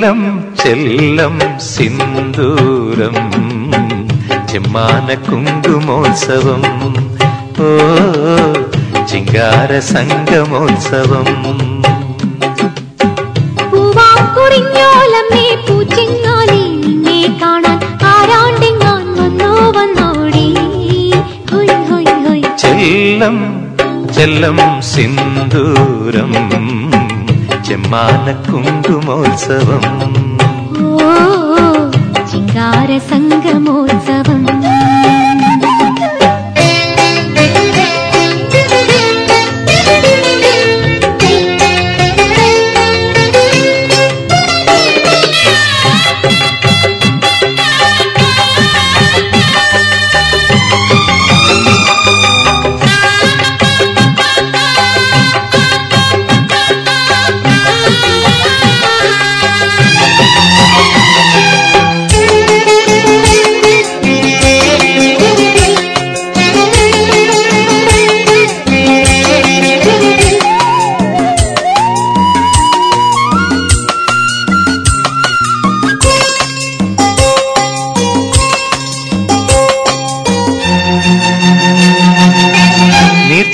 ചെല്ലം ചെല്ലം സിന്ദൂരം ചെമ്മാന കുങ്കുമോത്സവം ഓ ചിങ്കാര സംഗമോത്സവം ചെല്ലം ചെല്ലം സിന്ദൂരം ചെമ്മാന കുങ്കുമോത്സവം ഓ ചിങ്കാര സംഗമോത്സവം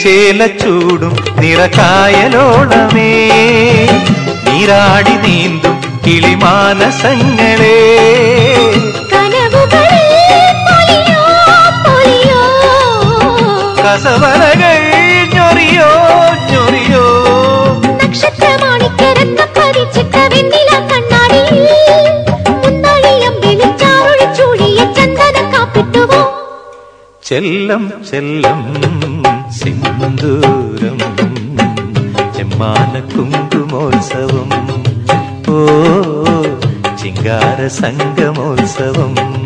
നീർച്ചേല ചൂടും നിറകായലോളമേ. നീരാടി നീന്തും കിളിമാനസങ്ങളേ. കസവലകൾ ഞൊറിയോ ഞൊറിയോ. ചെല്ലം ചെല്ലം സിന്ദൂരം ചെമ്മാന കുങ്കുമോത്സവം. ഓ ചിങ്കാര സംഗമോത്സവം.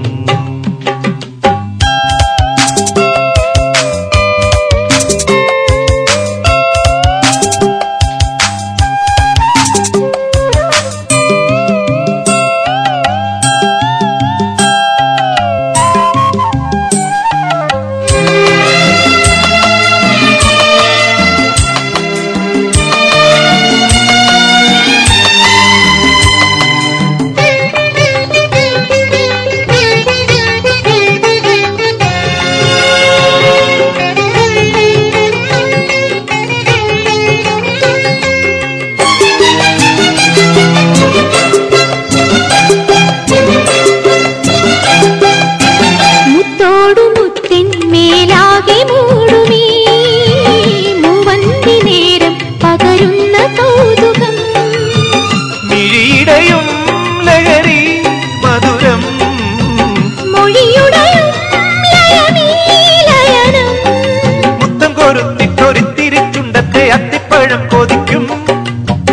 കൊരുത്തിട്ടൊരിത്തിരിച്ചുണ്ടത്തെ അത്തിപ്പഴം കൊതിക്കും.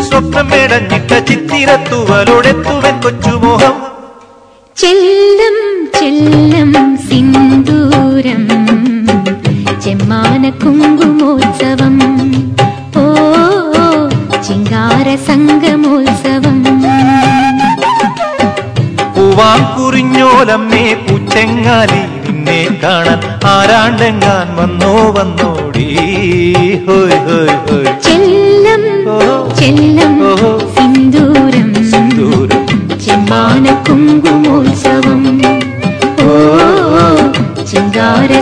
സ്വപ്നം മേടഞ്ഞിട്ട ചിത്തിരത്തുവലോടെത്തുവൻ കൊച്ചുമോഹം. ചെല്ലം ചെല്ലം സിന്ദൂരം ചെമ്മാന കുങ്കുമോത്സവം ഓ ചിങ്കാര സംഗമോത്സവം പൂവാൻ കുറിഞ്ഞോലമ്മേ പൂച്ചെങ്ങാലി നിന്നെ കാണാൻ ആരാണ്ടെങ്ങാൻ വന്നോ വന്നോ. ഹോയ് ഹോയ് ഹോയ്. ചെല്ലം. ചെല്ലം സിന്ദൂരം. സിന്ദൂരം. ചെമ്മാന കുങ്കുമോത്സവം ഓ. ചിങ്കാര